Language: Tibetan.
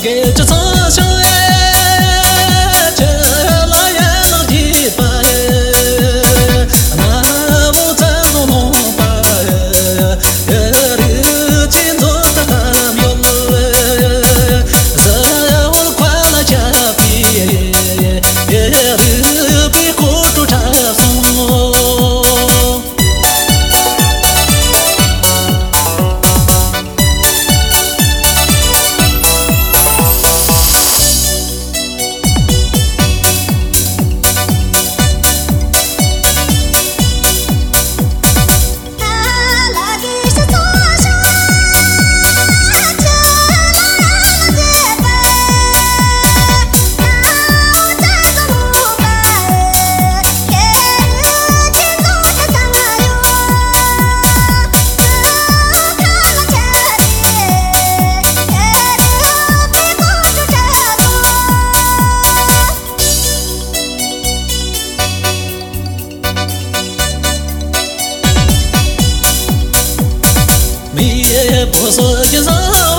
给这苍 미에 벗어져서